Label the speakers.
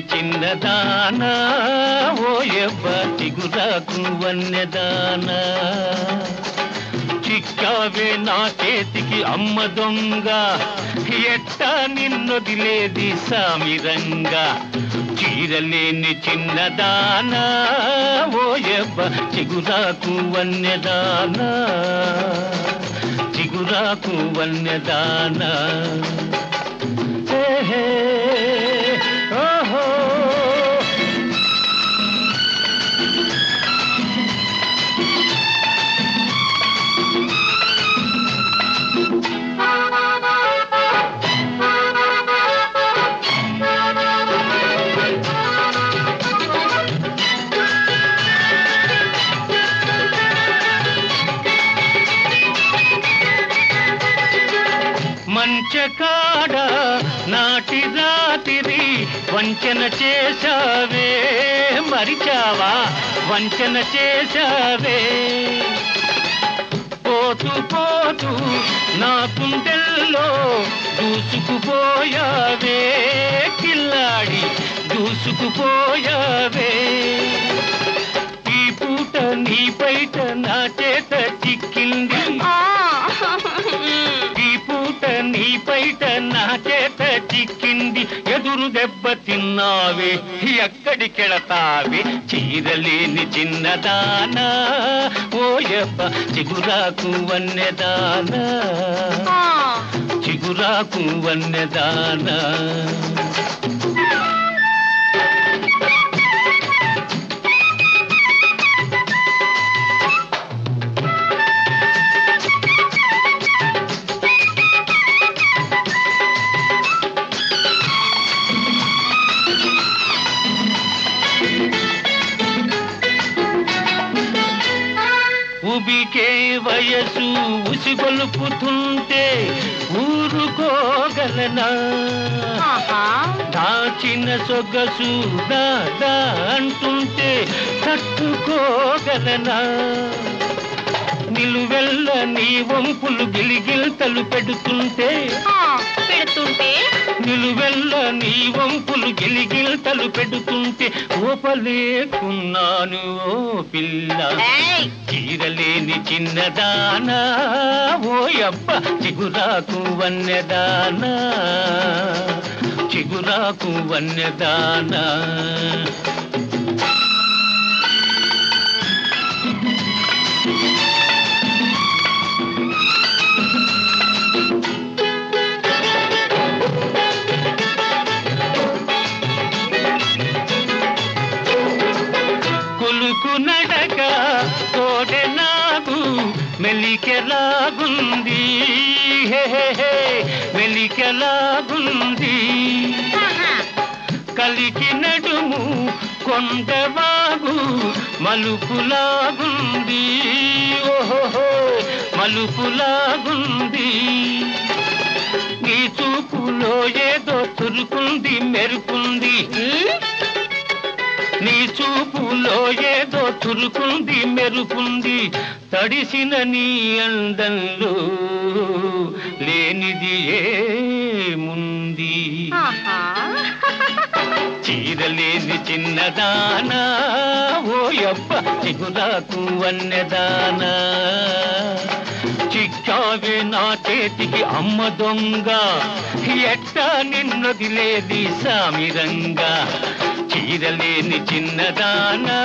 Speaker 1: చీరలేని చిన్నదానా? ఓ ఎవ్వ చిగురాకు వన్యదానా చిక్కావే నా చేతికి అమ్మ దొంగ. ఎట్టా నిన్నొదిలేది సామిరంగా చీరలేని చిన్నదానా? ఓ ఎవ్వ చిగురాకు వన్యదానా చిగురాకు వన్యదానా హే వంచకాడ నాటి రాతిరి వంచన చేశావే. మరిచావా? వంచన చేశావే. పోతూ పోతూ నా కుండెల్లో దూసుకుపోయావే. కిల్లాడి దూసుకుపోయావే. ఈ పూట నీ బయట నా చేత చిక్కింది. బయట నా చేత చిక్కింది. ఎదురు దెబ్బ తిన్నావే ఎక్కడికెళతావే చీరలేని చిన్నదానా ఓయబ్బ చిగురాకు వన్నెదానా. చిగురాకు వన్నెదానా. ఉబికే వయసు ఉసిగొలుపుతుంటే ఊరుకోగలనా? దాచిన సొగసు దాదా అంటుంటే తట్టుకోగలనా? నిలువెల్ల నీ వంపులు గిలిగిల్తలు పెడుతుంటే.
Speaker 2: పెడుతుంటే?
Speaker 1: నిలువెల్ల నీ వంపులు గిలిగిల్తలు పెడుతుంటే. ఓపలేకున్నాను ఓ పిల్ల! చీరలేని చిన్నదానా. ఓ అబ్బ చిగురాకు వన్నెదానా. చిగురాకు వన్నెదానా. కులుకు నడక తోడె నాకు మెలికెలాగుంది. మెలికెలాగుంది! కలికి నడుము కొండవాగు మలుపులాగుంది. ఓహో మలుపులాగుంది. నీ చూపులో ఏదో తురుకుంది మెరుకుంది నీ చూపులో ఏదో చురుకుంది మెరుపుంది తడిసిన నీ అందంలో లేనిది ఏముంది! చీరలేని చిన్నదానా ఓ అబ్బ చిగురాకు వన్నెదానా చిక్కావే నా చేతికి అమ్మ దొంగ ఎట్టా నిన్నొదిలేది సామిరంగా చీరలేని చిన్నదానా?